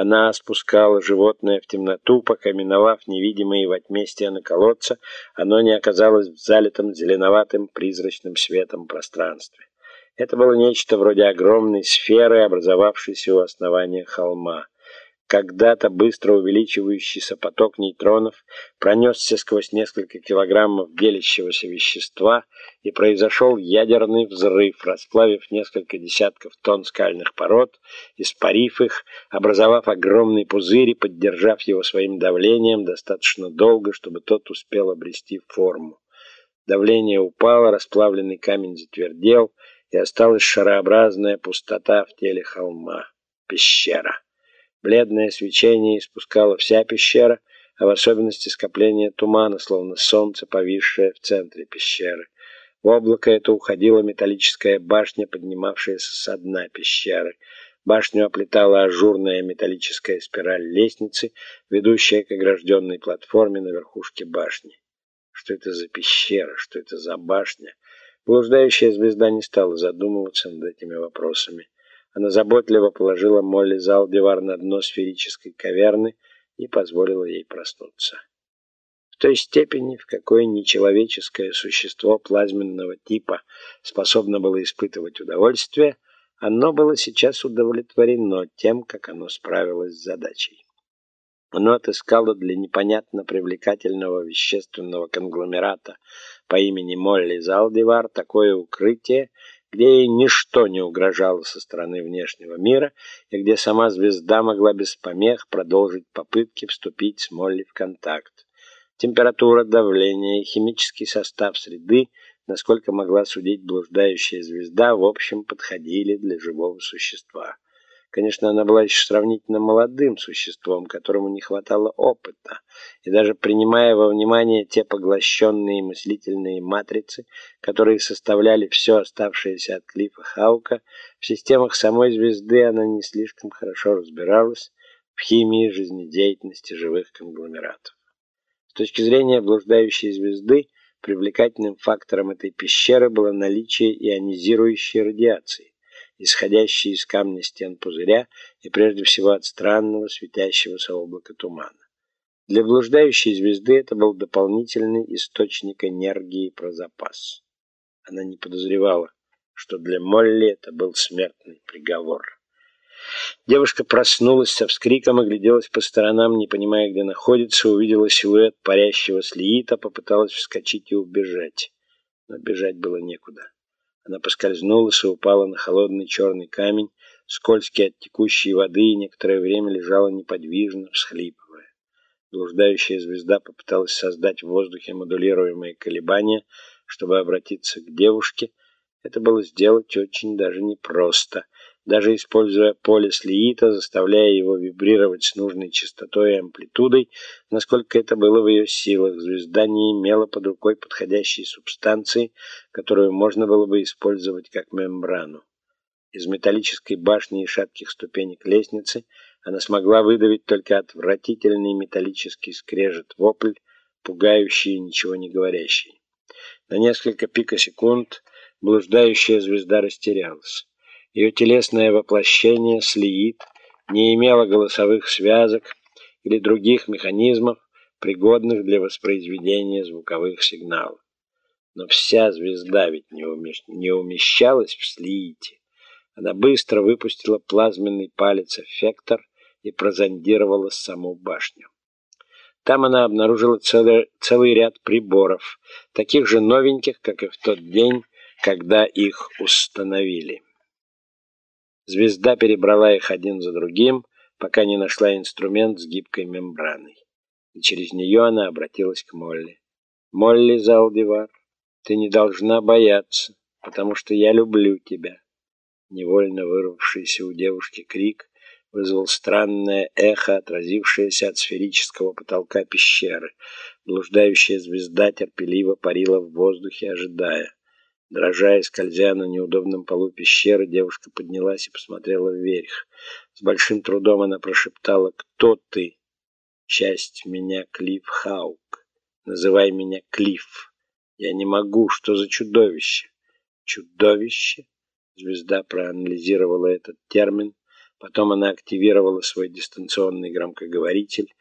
Она спускала животное в темноту, пока, миновав невидимые во тьме стены колодца, оно не оказалось в залитом зеленоватым призрачным светом пространстве. Это было нечто вроде огромной сферы, образовавшейся у основания холма. Когда-то быстро увеличивающийся поток нейтронов пронесся сквозь несколько килограммов делящегося вещества и произошел ядерный взрыв, расплавив несколько десятков тонн скальных пород, испарив их, образовав огромный пузырь и поддержав его своим давлением достаточно долго, чтобы тот успел обрести форму. Давление упало, расплавленный камень затвердел, и осталась шарообразная пустота в теле холма. Пещера. Бледное свечение испускала вся пещера, а в особенности скопление тумана, словно солнце, повисшее в центре пещеры. В облако это уходила металлическая башня, поднимавшаяся со дна пещеры. Башню оплетала ажурная металлическая спираль лестницы, ведущая к огражденной платформе на верхушке башни. Что это за пещера? Что это за башня? Блуждающая звезда не стала задумываться над этими вопросами. Она заботливо положила Молли Залдивар на дно сферической каверны и позволила ей проснуться. В той степени, в какой нечеловеческое существо плазменного типа способно было испытывать удовольствие, оно было сейчас удовлетворено тем, как оно справилось с задачей. Оно отыскало для непонятно привлекательного вещественного конгломерата по имени Молли Залдивар такое укрытие, где ей ничто не угрожало со стороны внешнего мира и где сама звезда могла без помех продолжить попытки вступить с Молли в контакт. Температура, давление химический состав среды, насколько могла судить блуждающая звезда, в общем подходили для живого существа. Конечно, она была еще сравнительно молодым существом, которому не хватало опыта, и даже принимая во внимание те поглощенные мыслительные матрицы, которые составляли все оставшееся от Клифа Хаука, в системах самой звезды она не слишком хорошо разбиралась в химии жизнедеятельности живых конгломератов. С точки зрения блуждающей звезды, привлекательным фактором этой пещеры было наличие ионизирующей радиации исходящие из камня стен пузыря и прежде всего от странного светящегося облака тумана. Для блуждающей звезды это был дополнительный источник энергии про запас. Она не подозревала, что для Молли это был смертный приговор. Девушка проснулась со вскриком, огляделась по сторонам, не понимая, где находится, увидела силуэт парящего слиита, попыталась вскочить и убежать. Но бежать было некуда. Она поскользнулась и упала на холодный черный камень, скользкий от текущей воды, и некоторое время лежала неподвижно, всхлипывая. Блуждающая звезда попыталась создать в воздухе модулируемые колебания, чтобы обратиться к девушке. Это было сделать очень даже непросто — даже используя поле слиита, заставляя его вибрировать с нужной частотой и амплитудой, насколько это было в ее силах, звезда не имела под рукой подходящей субстанции, которую можно было бы использовать как мембрану. Из металлической башни и шатких ступенек лестницы она смогла выдавить только отвратительный металлический скрежет-вопль, пугающий и ничего не говорящий. На несколько пикосекунд блуждающая звезда растерялась. Ее телесное воплощение, слиит, не имело голосовых связок или других механизмов, пригодных для воспроизведения звуковых сигналов. Но вся звезда ведь не, умещ... не умещалась в слиите. Она быстро выпустила плазменный палец-эффектор и прозондировала саму башню. Там она обнаружила целый, целый ряд приборов, таких же новеньких, как и в тот день, когда их установили. Звезда перебрала их один за другим, пока не нашла инструмент с гибкой мембраной. И через нее она обратилась к Молли. «Молли Залдивар, ты не должна бояться, потому что я люблю тебя». Невольно вырвавшийся у девушки крик вызвал странное эхо, отразившееся от сферического потолка пещеры. Блуждающая звезда терпеливо парила в воздухе, ожидая. Дрожа и скользя на неудобном полу пещеры, девушка поднялась и посмотрела вверх. С большим трудом она прошептала «Кто ты?» «Часть меня Клифф Хаук. Называй меня Клифф. Я не могу. Что за чудовище?» «Чудовище?» Звезда проанализировала этот термин, Потом она активировала свой дистанционный громкоговоритель